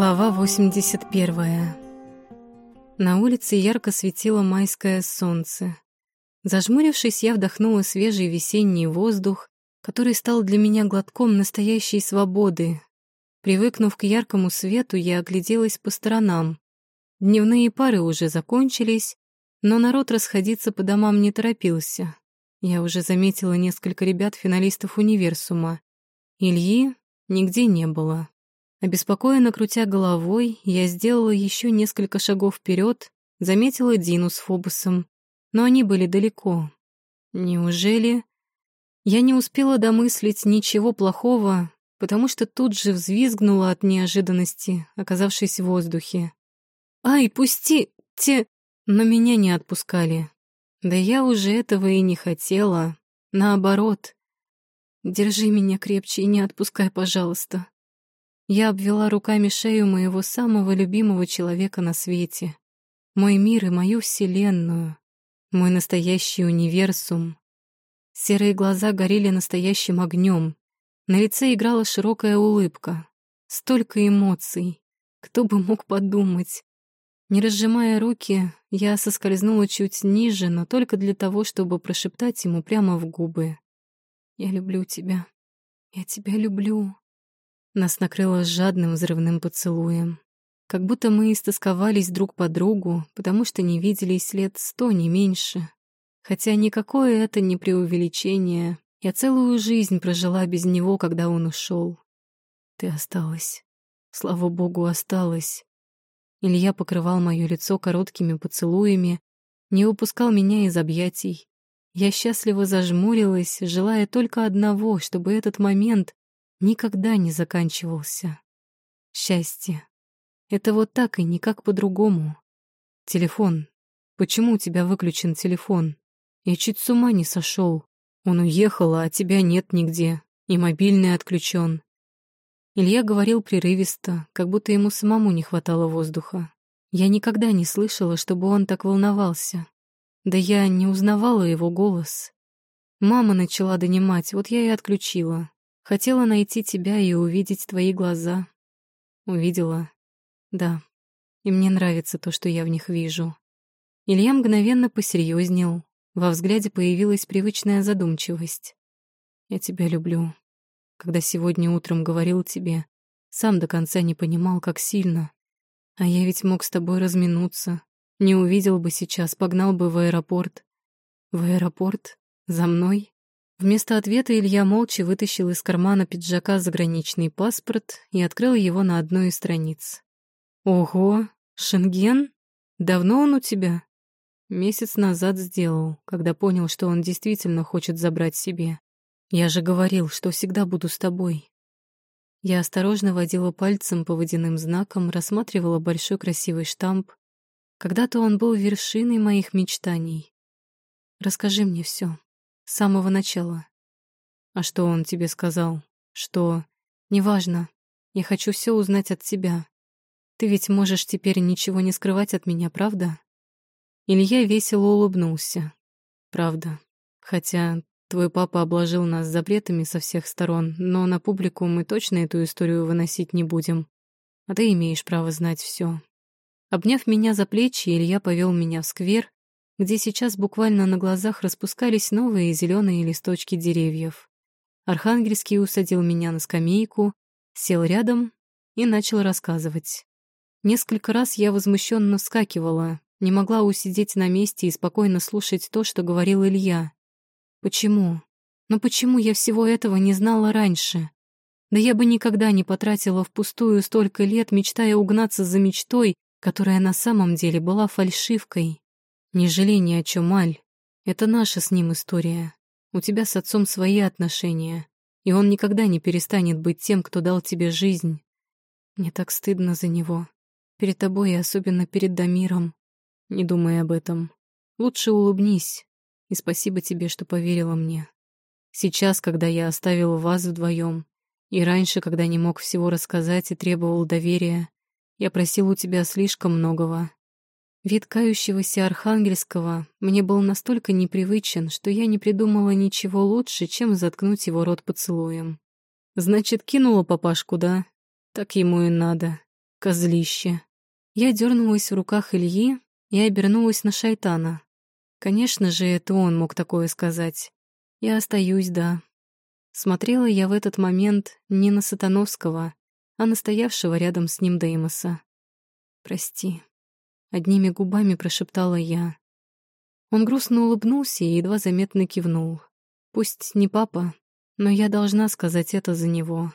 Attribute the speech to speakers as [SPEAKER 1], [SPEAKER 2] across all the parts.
[SPEAKER 1] Глава 81. На улице ярко светило майское солнце. Зажмурившись, я вдохнула свежий весенний воздух, который стал для меня глотком настоящей свободы. Привыкнув к яркому свету, я огляделась по сторонам. Дневные пары уже закончились, но народ расходиться по домам не торопился. Я уже заметила несколько ребят-финалистов универсума. Ильи нигде не было. Обеспокоенно крутя головой, я сделала еще несколько шагов вперед, заметила Дину с Фобусом, но они были далеко. Неужели... Я не успела домыслить ничего плохого, потому что тут же взвизгнула от неожиданности, оказавшись в воздухе. «Ай, пусти! Те...» Но меня не отпускали. Да я уже этого и не хотела. Наоборот. «Держи меня крепче и не отпускай, пожалуйста», я обвела руками шею моего самого любимого человека на свете. Мой мир и мою вселенную. Мой настоящий универсум. Серые глаза горели настоящим огнем. На лице играла широкая улыбка. Столько эмоций. Кто бы мог подумать. Не разжимая руки, я соскользнула чуть ниже, но только для того, чтобы прошептать ему прямо в губы. «Я люблю тебя. Я тебя люблю». Нас накрыло жадным взрывным поцелуем. Как будто мы истосковались друг по другу, потому что не виделись лет сто, не меньше. Хотя никакое это не преувеличение. Я целую жизнь прожила без него, когда он ушел. Ты осталась. Слава богу, осталась. Илья покрывал мое лицо короткими поцелуями, не упускал меня из объятий. Я счастливо зажмурилась, желая только одного, чтобы этот момент никогда не заканчивался. Счастье. Это вот так и никак по-другому. Телефон. Почему у тебя выключен телефон? Я чуть с ума не сошел. Он уехал, а тебя нет нигде. И мобильный отключен. Илья говорил прерывисто, как будто ему самому не хватало воздуха. Я никогда не слышала, чтобы он так волновался. Да я не узнавала его голос. Мама начала донимать, вот я и отключила. Хотела найти тебя и увидеть твои глаза. Увидела. Да. И мне нравится то, что я в них вижу. Илья мгновенно посерьезнел. Во взгляде появилась привычная задумчивость. Я тебя люблю. Когда сегодня утром говорил тебе, сам до конца не понимал, как сильно. А я ведь мог с тобой разминуться. Не увидел бы сейчас, погнал бы в аэропорт. В аэропорт? За мной? Вместо ответа Илья молча вытащил из кармана пиджака заграничный паспорт и открыл его на одной из страниц. «Ого, Шенген? Давно он у тебя?» Месяц назад сделал, когда понял, что он действительно хочет забрать себе. «Я же говорил, что всегда буду с тобой». Я осторожно водила пальцем по водяным знакам, рассматривала большой красивый штамп. Когда-то он был вершиной моих мечтаний. «Расскажи мне все. С самого начала. А что он тебе сказал? Что? Неважно. Я хочу все узнать от тебя. Ты ведь можешь теперь ничего не скрывать от меня, правда? Илья весело улыбнулся. Правда. Хотя твой папа обложил нас запретами со всех сторон, но на публику мы точно эту историю выносить не будем. А ты имеешь право знать все. Обняв меня за плечи, Илья повел меня в сквер, где сейчас буквально на глазах распускались новые зеленые листочки деревьев. Архангельский усадил меня на скамейку, сел рядом и начал рассказывать. Несколько раз я возмущенно вскакивала, не могла усидеть на месте и спокойно слушать то, что говорил Илья. Почему? Но почему я всего этого не знала раньше? Да я бы никогда не потратила впустую столько лет, мечтая угнаться за мечтой, которая на самом деле была фальшивкой. Не жалей ни о чем, Аль. Это наша с ним история. У тебя с отцом свои отношения, и он никогда не перестанет быть тем, кто дал тебе жизнь. Мне так стыдно за него. Перед тобой и особенно перед Дамиром. Не думай об этом. Лучше улыбнись. И спасибо тебе, что поверила мне. Сейчас, когда я оставил вас вдвоем, и раньше, когда не мог всего рассказать и требовал доверия, я просил у тебя слишком многого. Вид кающегося Архангельского мне был настолько непривычен, что я не придумала ничего лучше, чем заткнуть его рот поцелуем. «Значит, кинула папашку, да? Так ему и надо. Козлище. Я дернулась в руках Ильи и обернулась на шайтана. Конечно же, это он мог такое сказать. Я остаюсь, да. Смотрела я в этот момент не на Сатановского, а на стоявшего рядом с ним Деймоса. «Прости», — одними губами прошептала я. Он грустно улыбнулся и едва заметно кивнул. Пусть не папа, но я должна сказать это за него.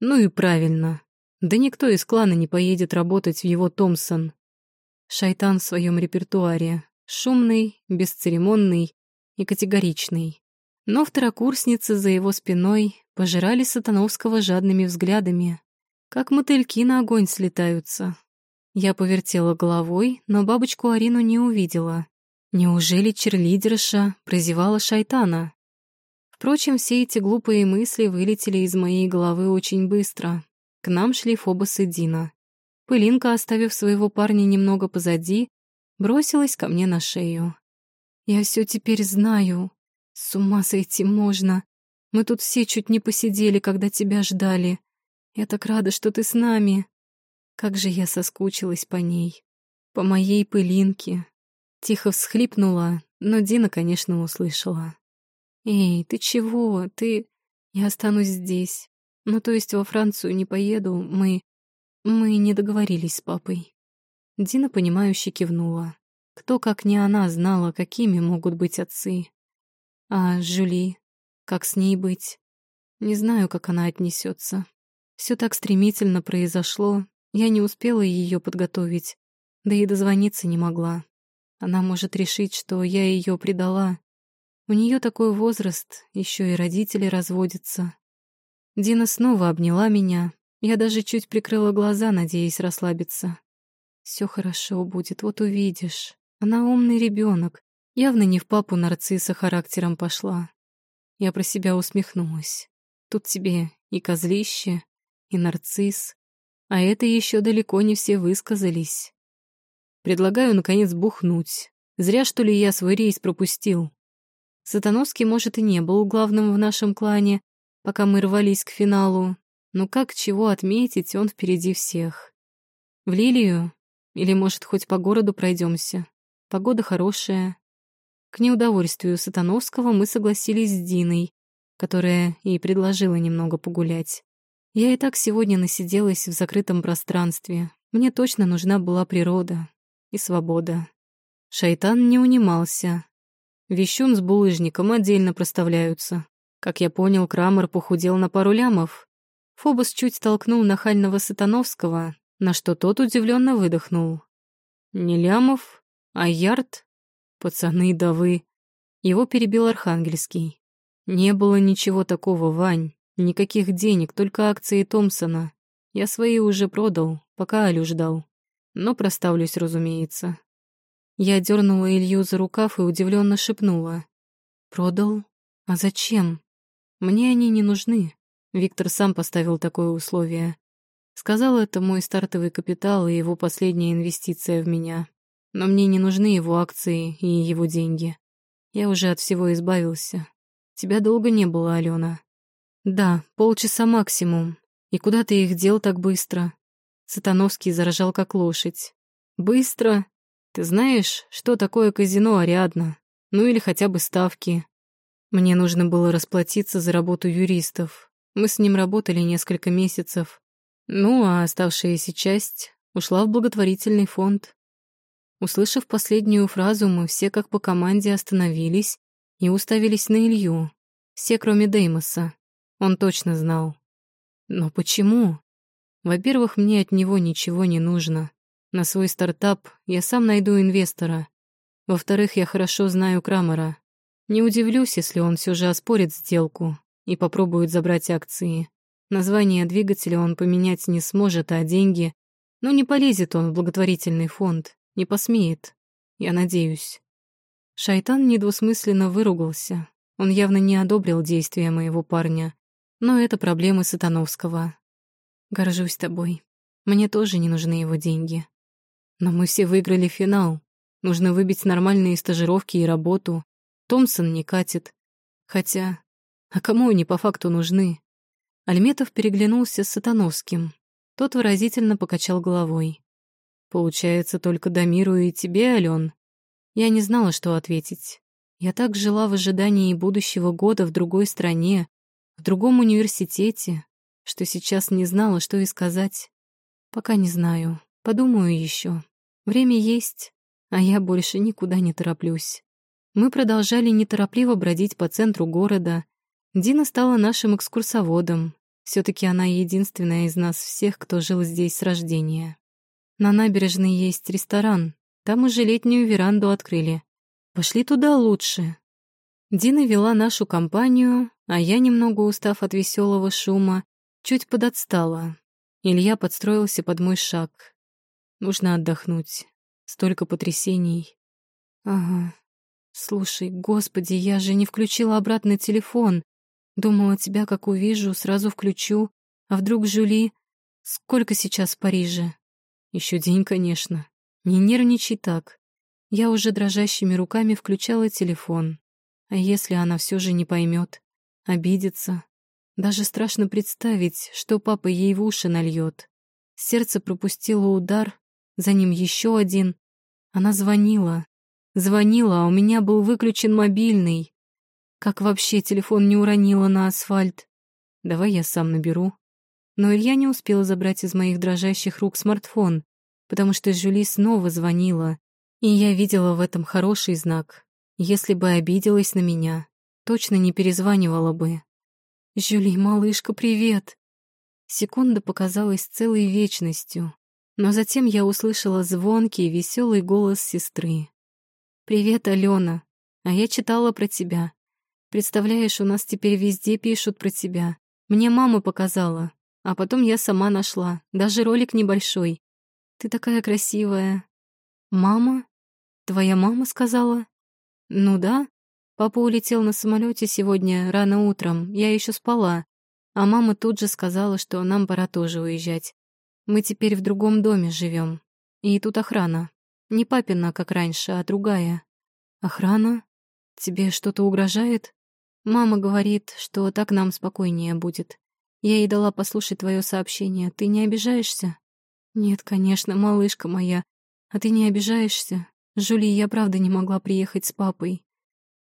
[SPEAKER 1] Ну и правильно. Да никто из клана не поедет работать в его Томпсон. Шайтан в своем репертуаре. Шумный, бесцеремонный и категоричный. Но второкурсницы за его спиной пожирали Сатановского жадными взглядами, как мотыльки на огонь слетаются. Я повертела головой, но бабочку Арину не увидела. Неужели черлидерша прозевала шайтана? Впрочем, все эти глупые мысли вылетели из моей головы очень быстро. К нам шли Фобос и Дина. Пылинка, оставив своего парня немного позади, бросилась ко мне на шею. «Я все теперь знаю. С ума сойти можно. Мы тут все чуть не посидели, когда тебя ждали. Я так рада, что ты с нами. Как же я соскучилась по ней. По моей пылинке». Тихо всхлипнула, но Дина, конечно, услышала. «Эй, ты чего? Ты...» «Я останусь здесь. Ну, то есть во Францию не поеду. Мы... Мы не договорились с папой». Дина, понимающе кивнула. Кто, как не она, знала, какими могут быть отцы. А Жюли, как с ней быть? Не знаю, как она отнесется. Все так стремительно произошло, я не успела ее подготовить, да и дозвониться не могла. Она может решить, что я ее предала. У нее такой возраст, еще и родители разводятся. Дина снова обняла меня. Я даже чуть прикрыла глаза, надеясь расслабиться. Все хорошо будет, вот увидишь. Она умный ребенок, явно не в папу нарцисса характером пошла. Я про себя усмехнулась. Тут тебе и козлище, и нарцисс, а это еще далеко не все высказались. Предлагаю, наконец, бухнуть. Зря, что ли, я свой рейс пропустил. Сатановский, может, и не был главным в нашем клане, пока мы рвались к финалу, но как чего отметить, он впереди всех. В Лилию? Или, может, хоть по городу пройдемся? Погода хорошая. К неудовольствию Сатановского мы согласились с Диной, которая и предложила немного погулять. Я и так сегодня насиделась в закрытом пространстве. Мне точно нужна была природа и свобода. Шайтан не унимался. Вещун с булыжником отдельно проставляются. Как я понял, Крамер похудел на пару лямов. Фобос чуть толкнул нахального Сатановского, на что тот удивленно выдохнул. «Не лямов, а Ярд? Пацаны, да вы. Его перебил Архангельский. Не было ничего такого, Вань. Никаких денег, только акции Томпсона. Я свои уже продал, пока Алю ждал. Но проставлюсь, разумеется. Я дернула Илью за рукав и удивленно шепнула. «Продал? А зачем? Мне они не нужны. Виктор сам поставил такое условие. Сказал, это мой стартовый капитал и его последняя инвестиция в меня. Но мне не нужны его акции и его деньги. Я уже от всего избавился. Тебя долго не было, Алена. Да, полчаса максимум. И куда ты их дел так быстро? Сатановский заражал как лошадь. Быстро? Ты знаешь, что такое казино Ариадна? Ну или хотя бы ставки. Мне нужно было расплатиться за работу юристов. Мы с ним работали несколько месяцев. Ну, а оставшаяся часть ушла в благотворительный фонд. Услышав последнюю фразу, мы все как по команде остановились и уставились на Илью. Все, кроме Деймоса. Он точно знал. Но почему? Во-первых, мне от него ничего не нужно. На свой стартап я сам найду инвестора. Во-вторых, я хорошо знаю Крамера. Не удивлюсь, если он все же оспорит сделку и попробует забрать акции. Название двигателя он поменять не сможет, а деньги... Ну, не полезет он в благотворительный фонд. Не посмеет. Я надеюсь. Шайтан недвусмысленно выругался. Он явно не одобрил действия моего парня. Но это проблемы Сатановского. Горжусь тобой. Мне тоже не нужны его деньги. Но мы все выиграли финал. Нужно выбить нормальные стажировки и работу. Томпсон не катит. Хотя, а кому они по факту нужны? Альметов переглянулся с Сатановским. Тот выразительно покачал головой. «Получается, только Дамиру и тебе, Ален?» Я не знала, что ответить. Я так жила в ожидании будущего года в другой стране, в другом университете, что сейчас не знала, что и сказать. Пока не знаю. Подумаю еще. Время есть, а я больше никуда не тороплюсь. Мы продолжали неторопливо бродить по центру города. Дина стала нашим экскурсоводом. все таки она единственная из нас всех, кто жил здесь с рождения. На набережной есть ресторан. Там уже летнюю веранду открыли. Пошли туда лучше. Дина вела нашу компанию, а я, немного устав от веселого шума, чуть подотстала. Илья подстроился под мой шаг. Нужно отдохнуть. Столько потрясений. Ага. Слушай, господи, я же не включила обратно телефон. Думала, тебя как увижу, сразу включу. А вдруг Жюли... Сколько сейчас в Париже? Еще день, конечно. Не нервничай так. Я уже дрожащими руками включала телефон. А если она все же не поймет, обидится? Даже страшно представить, что папа ей в уши нальет. Сердце пропустило удар, за ним еще один. Она звонила. Звонила, а у меня был выключен мобильный. Как вообще телефон не уронила на асфальт? Давай я сам наберу. Но Илья не успел забрать из моих дрожащих рук смартфон, потому что Жюли снова звонила. И я видела в этом хороший знак. Если бы обиделась на меня, точно не перезванивала бы. «Жюли, малышка, привет!» Секунда показалась целой вечностью, но затем я услышала звонкий, веселый голос сестры. «Привет, Алена. А я читала про тебя. Представляешь, у нас теперь везде пишут про тебя. Мне мама показала, а потом я сама нашла, даже ролик небольшой. Ты такая красивая». «Мама? Твоя мама сказала?» «Ну да, Папа улетел на самолете сегодня рано утром, я еще спала, а мама тут же сказала, что нам пора тоже уезжать. Мы теперь в другом доме живем. И тут охрана. Не папина, как раньше, а другая. Охрана? Тебе что-то угрожает? Мама говорит, что так нам спокойнее будет. Я ей дала послушать твое сообщение. Ты не обижаешься? Нет, конечно, малышка моя. А ты не обижаешься? Жули, я правда не могла приехать с папой.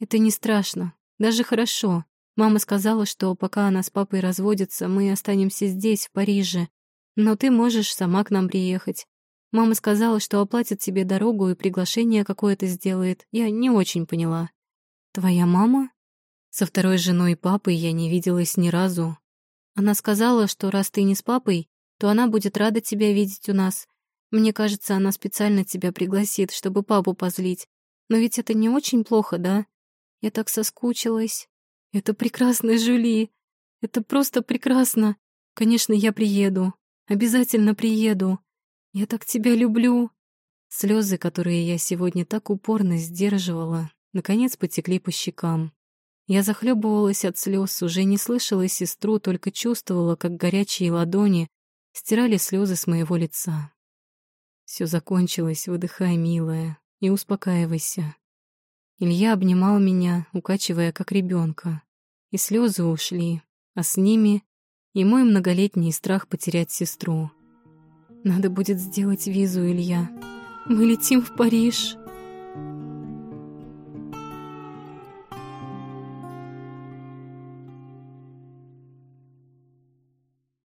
[SPEAKER 1] Это не страшно, даже хорошо. Мама сказала, что пока она с папой разводится, мы останемся здесь, в Париже. Но ты можешь сама к нам приехать. Мама сказала, что оплатит тебе дорогу и приглашение какое-то сделает. Я не очень поняла. Твоя мама? Со второй женой папы я не виделась ни разу. Она сказала, что раз ты не с папой, то она будет рада тебя видеть у нас. Мне кажется, она специально тебя пригласит, чтобы папу позлить. Но ведь это не очень плохо, да? Я так соскучилась. Это прекрасно, Жюли. Это просто прекрасно. Конечно, я приеду. Обязательно приеду. Я так тебя люблю. Слезы, которые я сегодня так упорно сдерживала, наконец потекли по щекам. Я захлебывалась от слез, уже не слышала сестру, только чувствовала, как горячие ладони стирали слезы с моего лица. Все закончилось, выдыхай, милая, и успокаивайся. Илья обнимал меня, укачивая как ребенка, и слезы ушли, а с ними и мой многолетний страх потерять сестру. Надо будет сделать визу, Илья. Мы летим в Париж.